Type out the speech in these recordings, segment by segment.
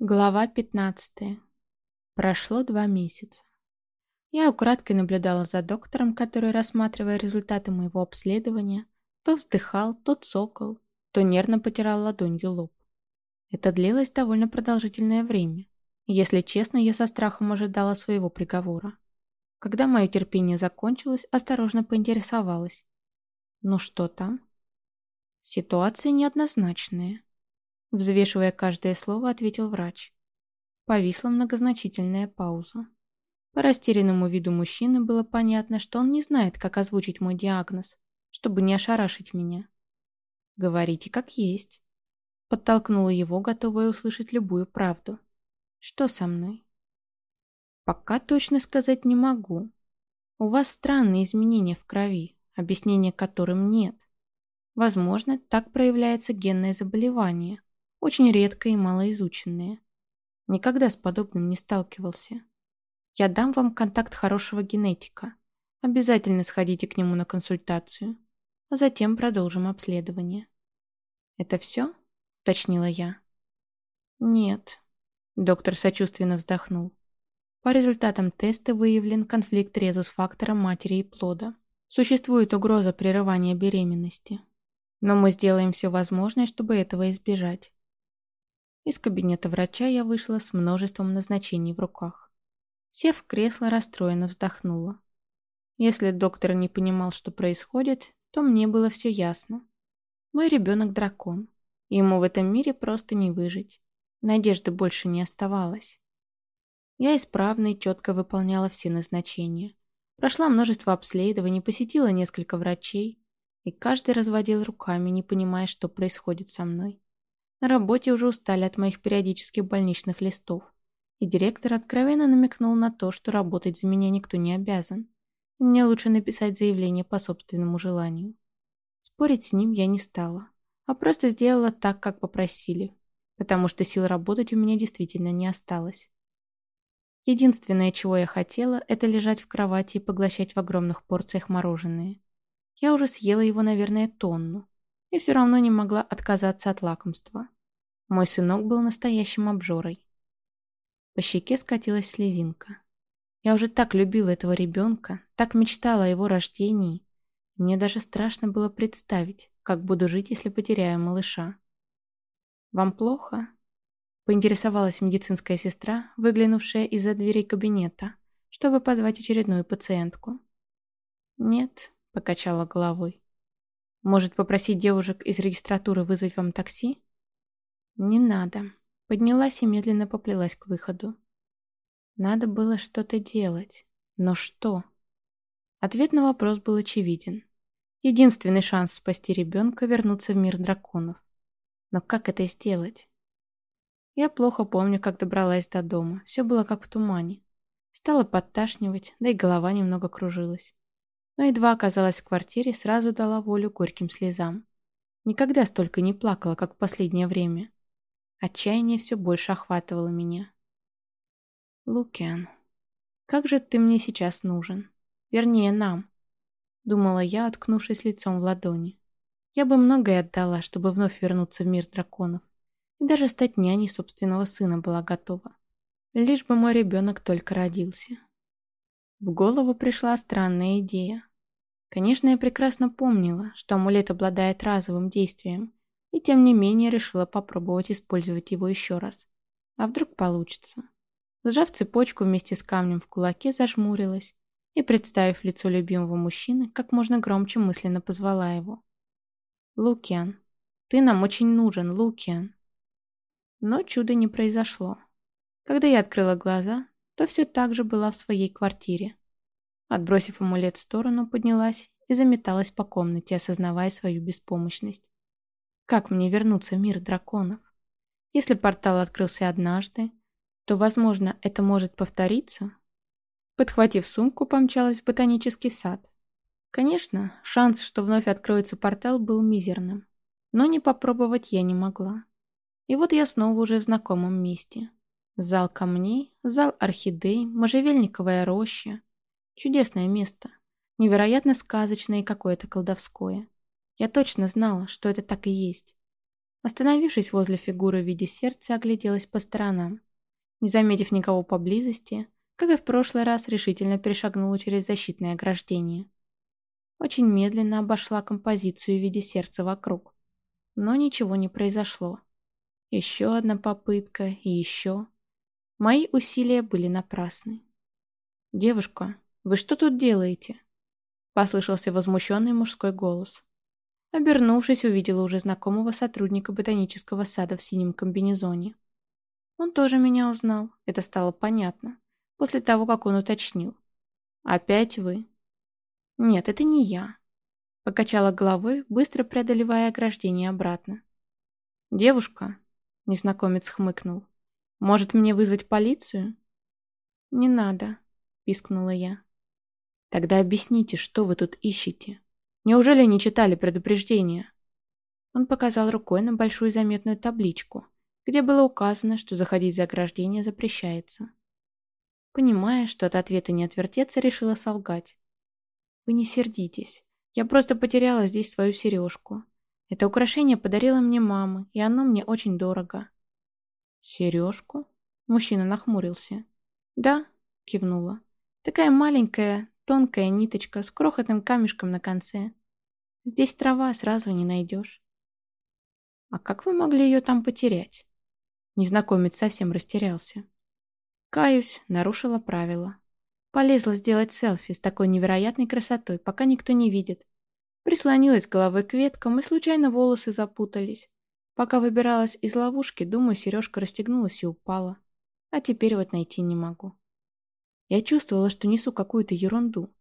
Глава 15. Прошло два месяца. Я украдкой наблюдала за доктором, который, рассматривая результаты моего обследования, то вздыхал, то цокал, то нервно потирал ладонью лоб. Это длилось довольно продолжительное время. Если честно, я со страхом ожидала своего приговора. Когда мое терпение закончилось, осторожно поинтересовалась. «Ну что там?» «Ситуация неоднозначная», Взвешивая каждое слово, ответил врач. Повисла многозначительная пауза. По растерянному виду мужчины было понятно, что он не знает, как озвучить мой диагноз, чтобы не ошарашить меня. «Говорите, как есть». Подтолкнула его, готовая услышать любую правду. «Что со мной?» «Пока точно сказать не могу. У вас странные изменения в крови, объяснения которым нет. Возможно, так проявляется генное заболевание, очень редкое и малоизученное. Никогда с подобным не сталкивался. Я дам вам контакт хорошего генетика. Обязательно сходите к нему на консультацию, а затем продолжим обследование. «Это все?» — уточнила я. «Нет», — доктор сочувственно вздохнул. По результатам теста выявлен конфликт резус-фактора матери и плода. Существует угроза прерывания беременности. Но мы сделаем все возможное, чтобы этого избежать. Из кабинета врача я вышла с множеством назначений в руках. Сев в кресло, расстроенно вздохнула. Если доктор не понимал, что происходит, то мне было все ясно. Мой ребенок дракон, ему в этом мире просто не выжить. Надежды больше не оставалось. Я исправно и четко выполняла все назначения. Прошла множество обследований, посетила несколько врачей, и каждый разводил руками, не понимая, что происходит со мной. На работе уже устали от моих периодических больничных листов. И директор откровенно намекнул на то, что работать за меня никто не обязан. И мне лучше написать заявление по собственному желанию. Спорить с ним я не стала, а просто сделала так, как попросили, потому что сил работать у меня действительно не осталось. Единственное, чего я хотела, это лежать в кровати и поглощать в огромных порциях мороженое. Я уже съела его, наверное, тонну, и все равно не могла отказаться от лакомства. Мой сынок был настоящим обжорой. По щеке скатилась слезинка. Я уже так любила этого ребенка, так мечтала о его рождении. Мне даже страшно было представить, как буду жить, если потеряю малыша. «Вам плохо?» — поинтересовалась медицинская сестра, выглянувшая из-за дверей кабинета, чтобы позвать очередную пациентку. «Нет», — покачала головой. Может, попросить девушек из регистратуры вызвать вам такси? Не надо. Поднялась и медленно поплелась к выходу. Надо было что-то делать. Но что? Ответ на вопрос был очевиден. Единственный шанс спасти ребенка — вернуться в мир драконов. Но как это сделать? Я плохо помню, как добралась до дома. Все было как в тумане. Стало подташнивать, да и голова немного кружилась но едва оказалась в квартире, сразу дала волю горьким слезам. Никогда столько не плакала, как в последнее время. Отчаяние все больше охватывало меня. «Лукиан, как же ты мне сейчас нужен? Вернее, нам», — думала я, откнувшись лицом в ладони. «Я бы многое отдала, чтобы вновь вернуться в мир драконов, и даже стать няней собственного сына была готова. Лишь бы мой ребенок только родился». В голову пришла странная идея. Конечно, я прекрасно помнила, что амулет обладает разовым действием, и тем не менее решила попробовать использовать его еще раз. А вдруг получится? Сжав цепочку вместе с камнем в кулаке, зажмурилась и, представив лицо любимого мужчины, как можно громче мысленно позвала его. «Лукиан, ты нам очень нужен, Лукиан!» Но чуда не произошло. Когда я открыла глаза, то все так же была в своей квартире. Отбросив амулет в сторону, поднялась и заметалась по комнате, осознавая свою беспомощность. Как мне вернуться в мир драконов? Если портал открылся однажды, то, возможно, это может повториться? Подхватив сумку, помчалась в ботанический сад. Конечно, шанс, что вновь откроется портал, был мизерным. Но не попробовать я не могла. И вот я снова уже в знакомом месте. Зал камней, зал орхидей, можжевельниковая роща, Чудесное место. Невероятно сказочное и какое-то колдовское. Я точно знала, что это так и есть. Остановившись возле фигуры в виде сердца, огляделась по сторонам. Не заметив никого поблизости, как и в прошлый раз, решительно перешагнула через защитное ограждение. Очень медленно обошла композицию в виде сердца вокруг. Но ничего не произошло. Еще одна попытка и еще. Мои усилия были напрасны. «Девушка, вы что тут делаете?» Послышался возмущенный мужской голос. Обернувшись, увидела уже знакомого сотрудника ботанического сада в синем комбинезоне. Он тоже меня узнал, это стало понятно, после того, как он уточнил. «Опять вы?» «Нет, это не я», — покачала головой, быстро преодолевая ограждение обратно. «Девушка», — незнакомец хмыкнул, — «может мне вызвать полицию?» «Не надо», — пискнула я. «Тогда объясните, что вы тут ищете. Неужели не читали предупреждения?» Он показал рукой на большую заметную табличку — где было указано, что заходить за ограждение запрещается. Понимая, что от ответа не отвертеться, решила солгать. «Вы не сердитесь. Я просто потеряла здесь свою сережку. Это украшение подарила мне мама, и оно мне очень дорого». «Сережку?» Мужчина нахмурился. «Да», — кивнула. «Такая маленькая, тонкая ниточка с крохотным камешком на конце. Здесь трава сразу не найдешь». «А как вы могли ее там потерять?» Незнакомец совсем растерялся. Каюсь, нарушила правила. Полезла сделать селфи с такой невероятной красотой, пока никто не видит. Прислонилась головой к веткам, и случайно волосы запутались. Пока выбиралась из ловушки, думаю, сережка расстегнулась и упала. А теперь вот найти не могу. Я чувствовала, что несу какую-то ерунду,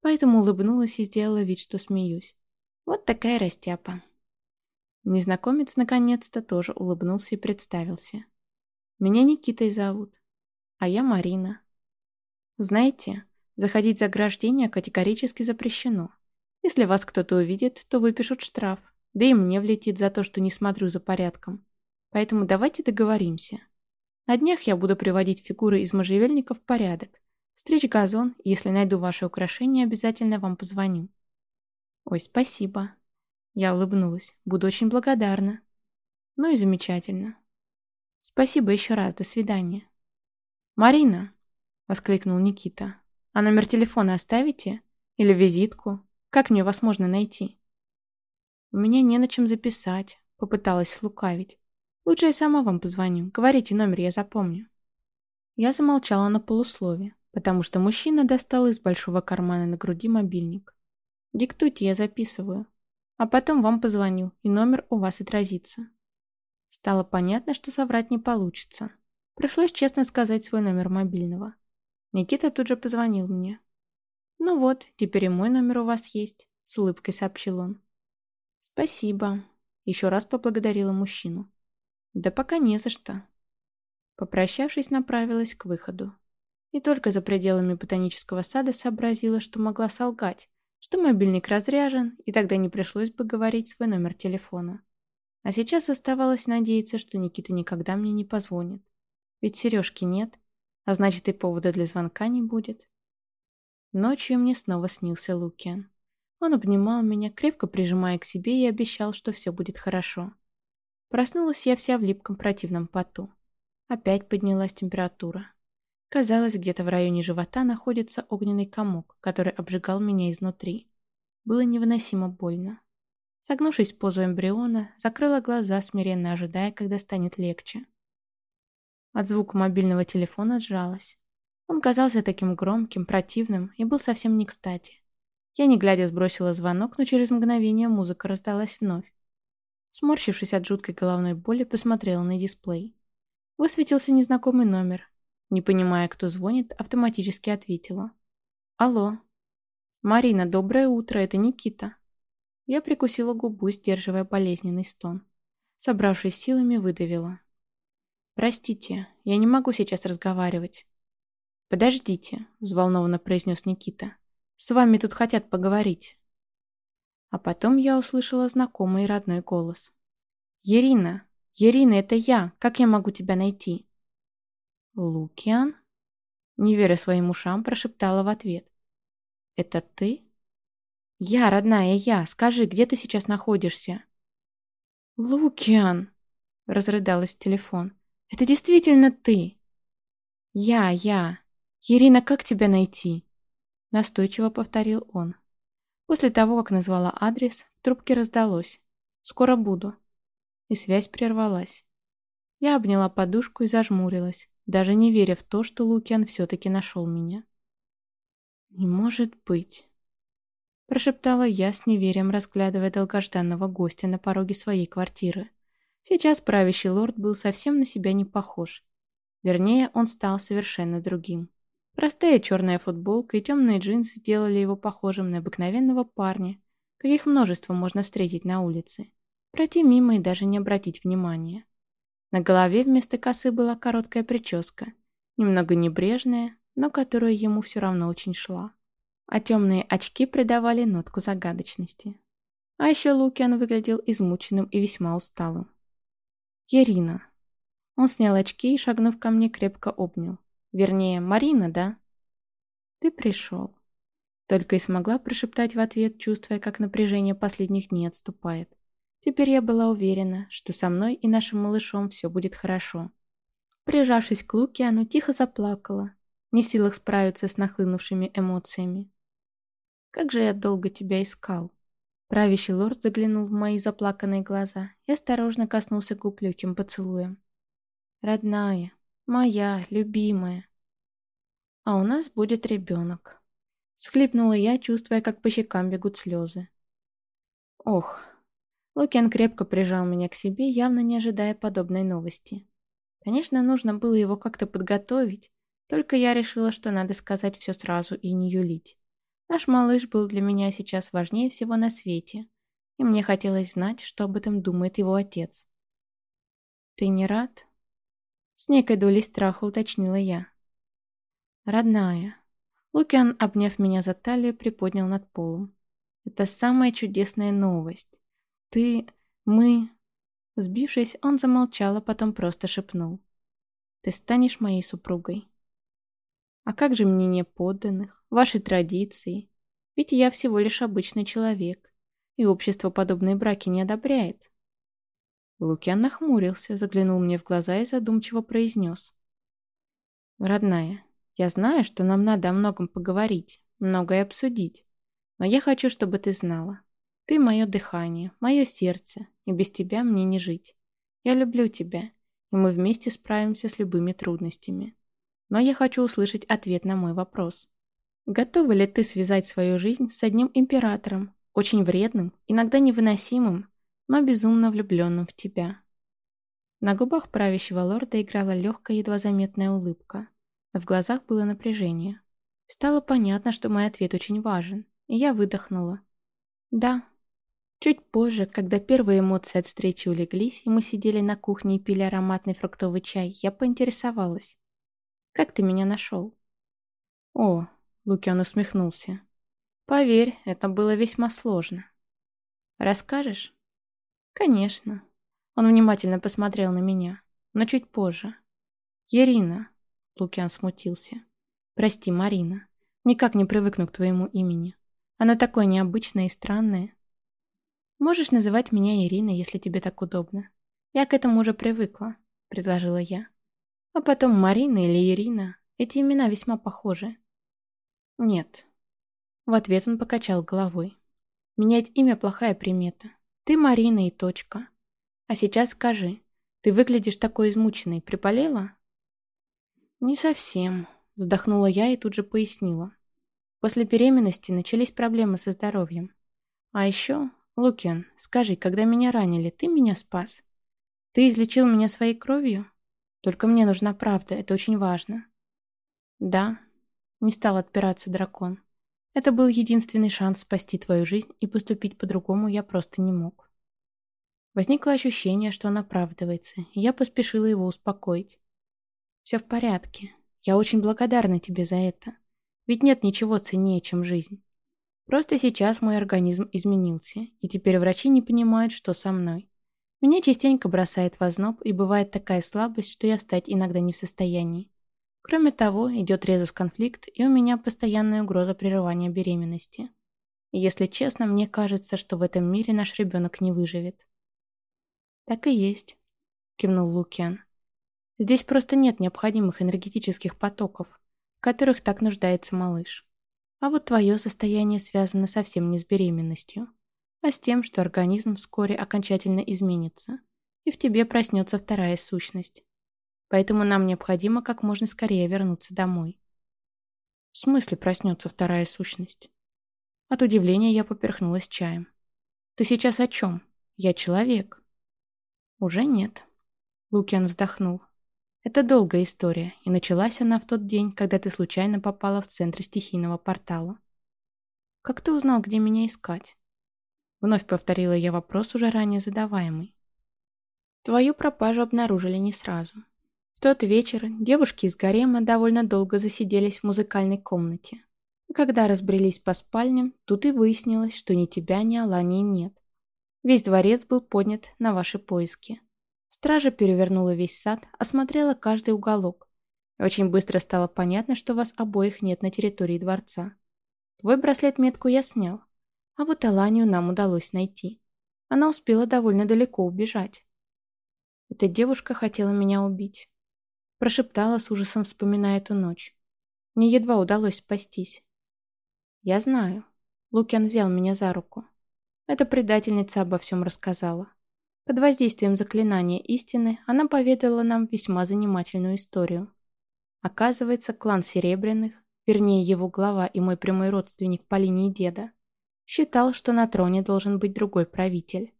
поэтому улыбнулась и сделала вид, что смеюсь. Вот такая растяпа. Незнакомец наконец-то тоже улыбнулся и представился. «Меня Никитой зовут, а я Марина. Знаете, заходить за ограждение категорически запрещено. Если вас кто-то увидит, то выпишут штраф, да и мне влетит за то, что не смотрю за порядком. Поэтому давайте договоримся. На днях я буду приводить фигуры из можжевельника в порядок, стричь газон, если найду ваше украшение, обязательно вам позвоню». «Ой, спасибо», я улыбнулась. Буду очень благодарна. Ну и замечательно. Спасибо еще раз. До свидания. Марина, воскликнул Никита. А номер телефона оставите? Или визитку? Как мне вас можно найти? У меня не на чем записать. Попыталась слукавить. Лучше я сама вам позвоню. Говорите номер, я запомню. Я замолчала на полуслове, потому что мужчина достал из большого кармана на груди мобильник. «Диктуйте, я записываю», а потом вам позвоню, и номер у вас отразится. Стало понятно, что соврать не получится. Пришлось честно сказать свой номер мобильного. Никита тут же позвонил мне. «Ну вот, теперь и мой номер у вас есть», — с улыбкой сообщил он. «Спасибо», — еще раз поблагодарила мужчину. «Да пока не за что». Попрощавшись, направилась к выходу. И только за пределами ботанического сада сообразила, что могла солгать, что мобильник разряжен, и тогда не пришлось бы говорить свой номер телефона. А сейчас оставалось надеяться, что Никита никогда мне не позвонит. Ведь сережки нет, а значит и повода для звонка не будет. Ночью мне снова снился Лукиан. Он обнимал меня, крепко прижимая к себе и обещал, что все будет хорошо. Проснулась я вся в липком противном поту. Опять поднялась температура. Казалось, где-то в районе живота находится огненный комок, который обжигал меня изнутри. Было невыносимо больно. Согнувшись в позу эмбриона, закрыла глаза, смиренно ожидая, когда станет легче. От звука мобильного телефона сжалась. Он казался таким громким, противным и был совсем не кстати. Я, не глядя, сбросила звонок, но через мгновение музыка раздалась вновь. Сморщившись от жуткой головной боли, посмотрела на дисплей. Высветился незнакомый номер, не понимая, кто звонит, автоматически ответила. «Алло». «Марина, доброе утро, это Никита». Я прикусила губу, сдерживая болезненный стон. Собравшись силами, выдавила. «Простите, я не могу сейчас разговаривать». «Подождите», — взволнованно произнес Никита. «С вами тут хотят поговорить». А потом я услышала знакомый родной голос. «Ирина! Ирина, это я! Как я могу тебя найти?» «Лукиан?» Не веря своим ушам, прошептала в ответ. «Это ты?» «Я, родная, я. Скажи, где ты сейчас находишься?» «Лукиан!» — разрыдалась в телефон. «Это действительно ты!» «Я, я! Ирина, как тебя найти?» Настойчиво повторил он. После того, как назвала адрес, в трубке раздалось. «Скоро буду». И связь прервалась. Я обняла подушку и зажмурилась, даже не веря в то, что Лукиан все-таки нашел меня. «Не может быть!» Прошептала я с неверием, разглядывая долгожданного гостя на пороге своей квартиры. Сейчас правящий лорд был совсем на себя не похож. Вернее, он стал совершенно другим. Простая черная футболка и темные джинсы делали его похожим на обыкновенного парня, каких множество можно встретить на улице. Пройти мимо и даже не обратить внимания. На голове вместо косы была короткая прическа, немного небрежная, но которая ему все равно очень шла. А темные очки придавали нотку загадочности. А еще Лукиан выглядел измученным и весьма усталым. «Ирина». Он снял очки и, шагнув ко мне, крепко обнял. Вернее, Марина, да? Ты пришел. Только и смогла прошептать в ответ, чувствуя, как напряжение последних дней отступает. Теперь я была уверена, что со мной и нашим малышом все будет хорошо. Прижавшись к Луке, оно тихо заплакала, не в силах справиться с нахлынувшими эмоциями. «Как же я долго тебя искал!» Правящий лорд заглянул в мои заплаканные глаза и осторожно коснулся губ легким поцелуем. «Родная, Моя, любимая. А у нас будет ребенок. Схлипнула я, чувствуя, как по щекам бегут слезы. Ох. Лукиан крепко прижал меня к себе, явно не ожидая подобной новости. Конечно, нужно было его как-то подготовить, только я решила, что надо сказать все сразу и не юлить. Наш малыш был для меня сейчас важнее всего на свете, и мне хотелось знать, что об этом думает его отец. «Ты не рад?» С некой долей страха уточнила я. «Родная». Лукиан, обняв меня за талию, приподнял над полом. «Это самая чудесная новость. Ты... мы...» Сбившись, он замолчал, а потом просто шепнул. «Ты станешь моей супругой». «А как же мнение подданных, ваши традиции? Ведь я всего лишь обычный человек, и общество подобные браки не одобряет». Лукьян нахмурился, заглянул мне в глаза и задумчиво произнес. «Родная, я знаю, что нам надо о многом поговорить, многое обсудить. Но я хочу, чтобы ты знала. Ты мое дыхание, мое сердце, и без тебя мне не жить. Я люблю тебя, и мы вместе справимся с любыми трудностями. Но я хочу услышать ответ на мой вопрос. Готова ли ты связать свою жизнь с одним императором, очень вредным, иногда невыносимым, но безумно влюбленным в тебя. На губах правящего лорда играла легкая, едва заметная улыбка, в глазах было напряжение. Стало понятно, что мой ответ очень важен, и я выдохнула. «Да». Чуть позже, когда первые эмоции от встречи улеглись, и мы сидели на кухне и пили ароматный фруктовый чай, я поинтересовалась. «Как ты меня нашел?» «О», — Лукиан усмехнулся. «Поверь, это было весьма сложно». «Расскажешь?» «Конечно». Он внимательно посмотрел на меня, но чуть позже. «Ирина», — Лукиан смутился. «Прости, Марина. Никак не привыкну к твоему имени. Оно такое необычное и странное. Можешь называть меня Ириной, если тебе так удобно. Я к этому уже привыкла», — предложила я. А потом Марина или Ирина. Эти имена весьма похожи. «Нет». В ответ он покачал головой. «Менять имя – плохая примета. Ты Марина и точка. А сейчас скажи, ты выглядишь такой измученной, приболела? Не совсем, вздохнула я и тут же пояснила. После беременности начались проблемы со здоровьем. А еще, Лукиан, скажи, когда меня ранили, ты меня спас? Ты излечил меня своей кровью? Только мне нужна правда, это очень важно. Да, не стал отпираться дракон. Это был единственный шанс спасти твою жизнь, и поступить по-другому я просто не мог. Возникло ощущение, что он оправдывается, и я поспешила его успокоить. «Все в порядке. Я очень благодарна тебе за это. Ведь нет ничего ценнее, чем жизнь. Просто сейчас мой организм изменился, и теперь врачи не понимают, что со мной. Меня частенько бросает в озноб, и бывает такая слабость, что я встать иногда не в состоянии. Кроме того, идет резус-конфликт, и у меня постоянная угроза прерывания беременности. Если честно, мне кажется, что в этом мире наш ребенок не выживет. Так и есть, кивнул Лукиан. Здесь просто нет необходимых энергетических потоков, в которых так нуждается малыш. А вот твое состояние связано совсем не с беременностью, а с тем, что организм вскоре окончательно изменится, и в тебе проснется вторая сущность. Поэтому нам необходимо как можно скорее вернуться домой. В смысле проснется вторая сущность? От удивления я поперхнулась чаем. Ты сейчас о чем? Я человек. Уже нет. Лукиан вздохнул. Это долгая история, и началась она в тот день, когда ты случайно попала в центр стихийного портала. Как ты узнал, где меня искать? Вновь повторила я вопрос, уже ранее задаваемый. Твою пропажу обнаружили не сразу. В тот вечер девушки из гарема довольно долго засиделись в музыкальной комнате. И когда разбрелись по спальням, тут и выяснилось, что ни тебя, ни Алании нет. Весь дворец был поднят на ваши поиски. Стража перевернула весь сад, осмотрела каждый уголок. Очень быстро стало понятно, что вас обоих нет на территории дворца. Твой браслет-метку я снял. А вот Аланию нам удалось найти. Она успела довольно далеко убежать. Эта девушка хотела меня убить. Прошептала с ужасом, вспоминая эту ночь. Мне едва удалось спастись. Я знаю. Лукиан взял меня за руку. Эта предательница обо всем рассказала. Под воздействием заклинания истины она поведала нам весьма занимательную историю. Оказывается, клан Серебряных, вернее его глава и мой прямой родственник по линии деда, считал, что на троне должен быть другой правитель.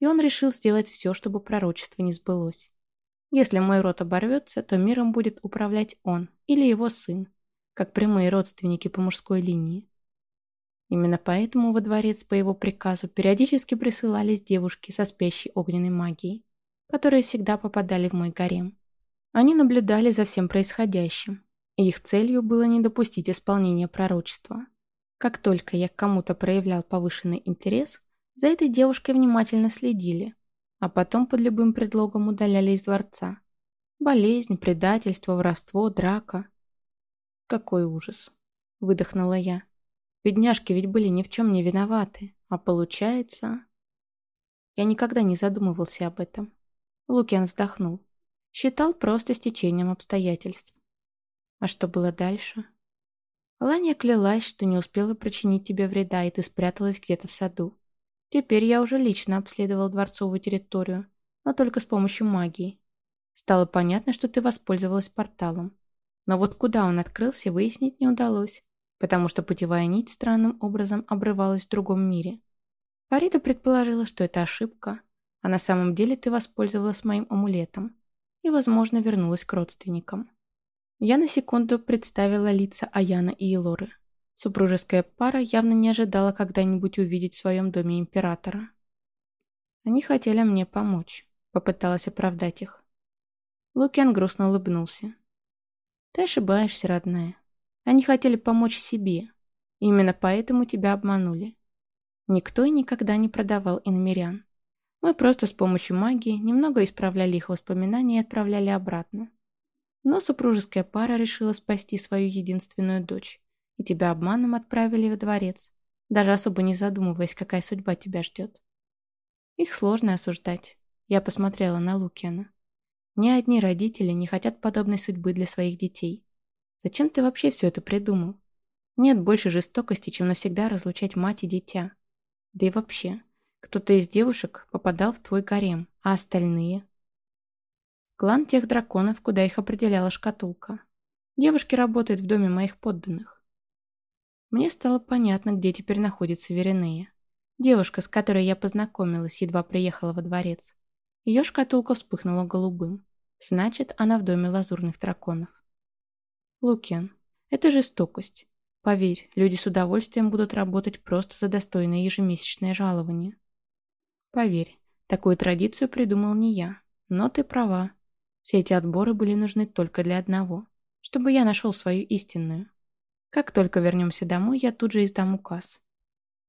И он решил сделать все, чтобы пророчество не сбылось. Если мой род оборвется, то миром будет управлять он или его сын, как прямые родственники по мужской линии. Именно поэтому во дворец по его приказу периодически присылались девушки со спящей огненной магией, которые всегда попадали в мой гарем. Они наблюдали за всем происходящим, и их целью было не допустить исполнения пророчества. Как только я к кому-то проявлял повышенный интерес, за этой девушкой внимательно следили, а потом под любым предлогом удаляли из дворца. Болезнь, предательство, воровство, драка. «Какой ужас!» – выдохнула я. Бедняжки ведь были ни в чем не виноваты. А получается... Я никогда не задумывался об этом. Лукиан вздохнул. Считал просто стечением обстоятельств. А что было дальше? Ланя клялась, что не успела причинить тебе вреда, и ты спряталась где-то в саду. Теперь я уже лично обследовал дворцовую территорию, но только с помощью магии. Стало понятно, что ты воспользовалась порталом. Но вот куда он открылся, выяснить не удалось потому что путевая нить странным образом обрывалась в другом мире. Фарида предположила, что это ошибка, а на самом деле ты воспользовалась моим амулетом и, возможно, вернулась к родственникам. Я на секунду представила лица Аяна и Елоры. Супружеская пара явно не ожидала когда-нибудь увидеть в своем доме императора. Они хотели мне помочь, попыталась оправдать их. Лукиан грустно улыбнулся. «Ты ошибаешься, родная. Они хотели помочь себе. Именно поэтому тебя обманули. Никто и никогда не продавал иномерян. Мы просто с помощью магии немного исправляли их воспоминания и отправляли обратно. Но супружеская пара решила спасти свою единственную дочь. И тебя обманом отправили во дворец, даже особо не задумываясь, какая судьба тебя ждет. Их сложно осуждать. Я посмотрела на Лукиана. Ни одни родители не хотят подобной судьбы для своих детей. Зачем ты вообще все это придумал? Нет больше жестокости, чем навсегда разлучать мать и дитя. Да и вообще, кто-то из девушек попадал в твой гарем, а остальные? В клан тех драконов, куда их определяла шкатулка. Девушки работают в доме моих подданных. Мне стало понятно, где теперь находится Веринея. Девушка, с которой я познакомилась, едва приехала во дворец. Ее шкатулка вспыхнула голубым. Значит, она в доме лазурных драконов. Лукен, это жестокость. Поверь, люди с удовольствием будут работать просто за достойное ежемесячное жалование. Поверь, такую традицию придумал не я. Но ты права. Все эти отборы были нужны только для одного. Чтобы я нашел свою истинную. Как только вернемся домой, я тут же издам указ.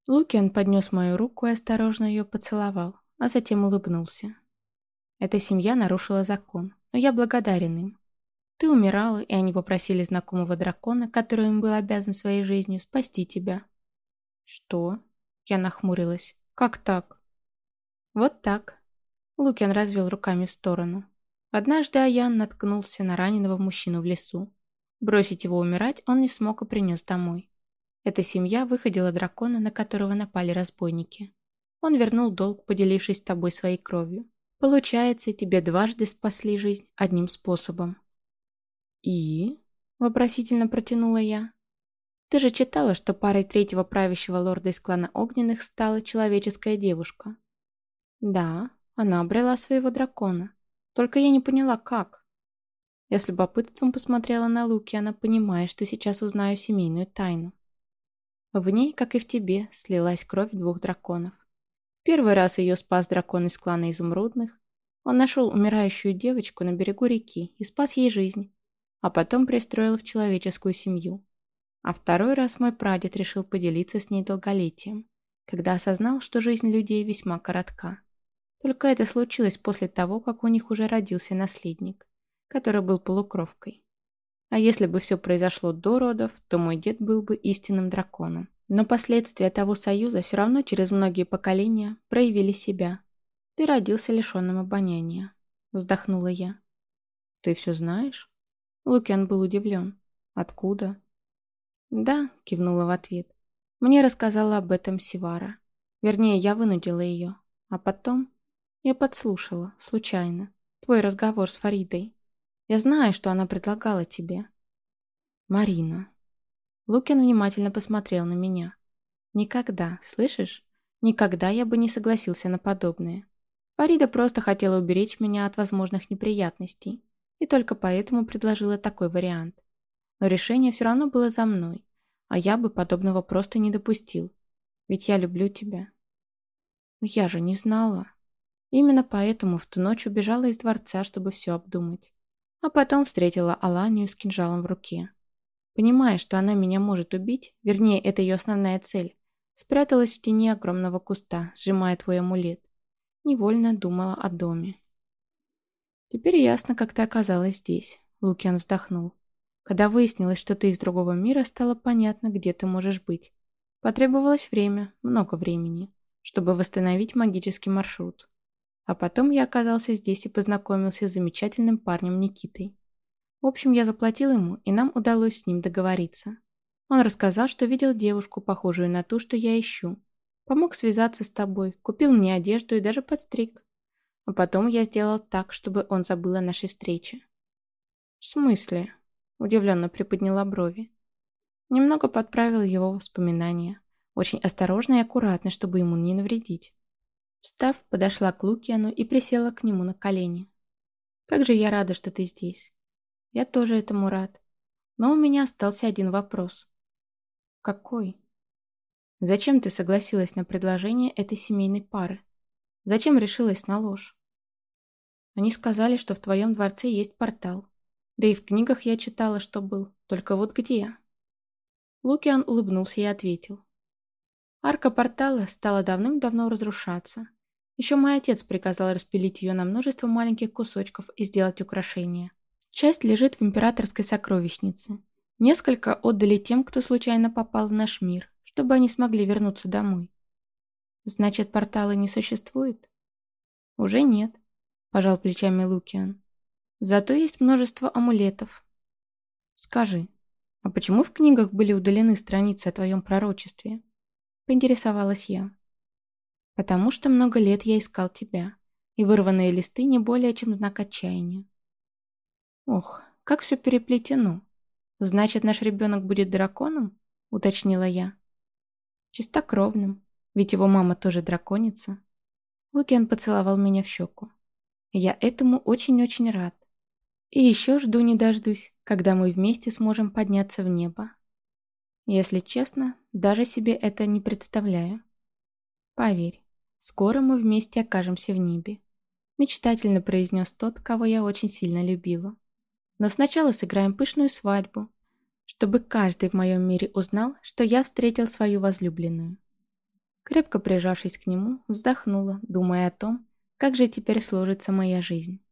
Лукиан поднес мою руку и осторожно ее поцеловал, а затем улыбнулся. Эта семья нарушила закон, но я благодарен им. Ты умирала, и они попросили знакомого дракона, который им был обязан своей жизнью, спасти тебя. Что? Я нахмурилась. Как так? Вот так. Лукиан развел руками в сторону. Однажды Аян наткнулся на раненого мужчину в лесу. Бросить его умирать он не смог и принес домой. Эта семья выходила дракона, на которого напали разбойники. Он вернул долг, поделившись с тобой своей кровью. Получается, тебе дважды спасли жизнь одним способом. «И?» – вопросительно протянула я. «Ты же читала, что парой третьего правящего лорда из клана Огненных стала человеческая девушка?» «Да, она обрела своего дракона. Только я не поняла, как». Я с любопытством посмотрела на Лукиана, понимая, что сейчас узнаю семейную тайну. В ней, как и в тебе, слилась кровь двух драконов. Первый раз ее спас дракон из клана Изумрудных. Он нашел умирающую девочку на берегу реки и спас ей жизнь, а потом пристроил в человеческую семью. А второй раз мой прадед решил поделиться с ней долголетием, когда осознал, что жизнь людей весьма коротка. Только это случилось после того, как у них уже родился наследник, который был полукровкой. А если бы все произошло до родов, то мой дед был бы истинным драконом. Но последствия того союза все равно через многие поколения проявили себя. Ты родился лишенным обоняния. Вздохнула я. Ты все знаешь? Лукиан был удивлен. «Откуда?» «Да», — кивнула в ответ. «Мне рассказала об этом Сивара. Вернее, я вынудила ее. А потом я подслушала, случайно, твой разговор с Фаридой. Я знаю, что она предлагала тебе». «Марина». Лукин внимательно посмотрел на меня. «Никогда, слышишь? Никогда я бы не согласился на подобное. Фарида просто хотела уберечь меня от возможных неприятностей и только поэтому предложила такой вариант. Но решение все равно было за мной, а я бы подобного просто не допустил. Ведь я люблю тебя. Но я же не знала. Именно поэтому в ту ночь убежала из дворца, чтобы все обдумать. А потом встретила Аланию с кинжалом в руке. Понимая, что она меня может убить, вернее, это ее основная цель, спряталась в тени огромного куста, сжимая твой амулет. Невольно думала о доме. «Теперь ясно, как ты оказалась здесь», — Лукиан вздохнул. «Когда выяснилось, что ты из другого мира, стало понятно, где ты можешь быть. Потребовалось время, много времени, чтобы восстановить магический маршрут. А потом я оказался здесь и познакомился с замечательным парнем Никитой. В общем, я заплатил ему, и нам удалось с ним договориться. Он рассказал, что видел девушку, похожую на ту, что я ищу. Помог связаться с тобой, купил мне одежду и даже подстриг. А потом я сделал так, чтобы он забыл о нашей встрече. «В смысле?» – удивленно приподняла брови. Немного подправил его воспоминания. Очень осторожно и аккуратно, чтобы ему не навредить. Встав, подошла к Лукиану и присела к нему на колени. «Как же я рада, что ты здесь. Я тоже этому рад. Но у меня остался один вопрос». «Какой?» «Зачем ты согласилась на предложение этой семейной пары? Зачем решилась на ложь?» Они сказали, что в твоем дворце есть портал. Да и в книгах я читала, что был. Только вот где?» Лукиан улыбнулся и ответил. Арка портала стала давным-давно разрушаться. Еще мой отец приказал распилить ее на множество маленьких кусочков и сделать украшения. Часть лежит в императорской сокровищнице. Несколько отдали тем, кто случайно попал в наш мир, чтобы они смогли вернуться домой. Значит, портала не существует? Уже нет пожал плечами Лукиан. Зато есть множество амулетов. Скажи, а почему в книгах были удалены страницы о твоем пророчестве? Поинтересовалась я. Потому что много лет я искал тебя, и вырванные листы не более чем знак отчаяния. Ох, как все переплетено. Значит, наш ребенок будет драконом? Уточнила я. Чистокровным, ведь его мама тоже драконица. Лукиан поцеловал меня в щеку. Я этому очень-очень рад. И еще жду не дождусь, когда мы вместе сможем подняться в небо. Если честно, даже себе это не представляю. Поверь, скоро мы вместе окажемся в небе. Мечтательно произнес тот, кого я очень сильно любила. Но сначала сыграем пышную свадьбу, чтобы каждый в моем мире узнал, что я встретил свою возлюбленную. Крепко прижавшись к нему, вздохнула, думая о том, как же теперь сложится моя жизнь?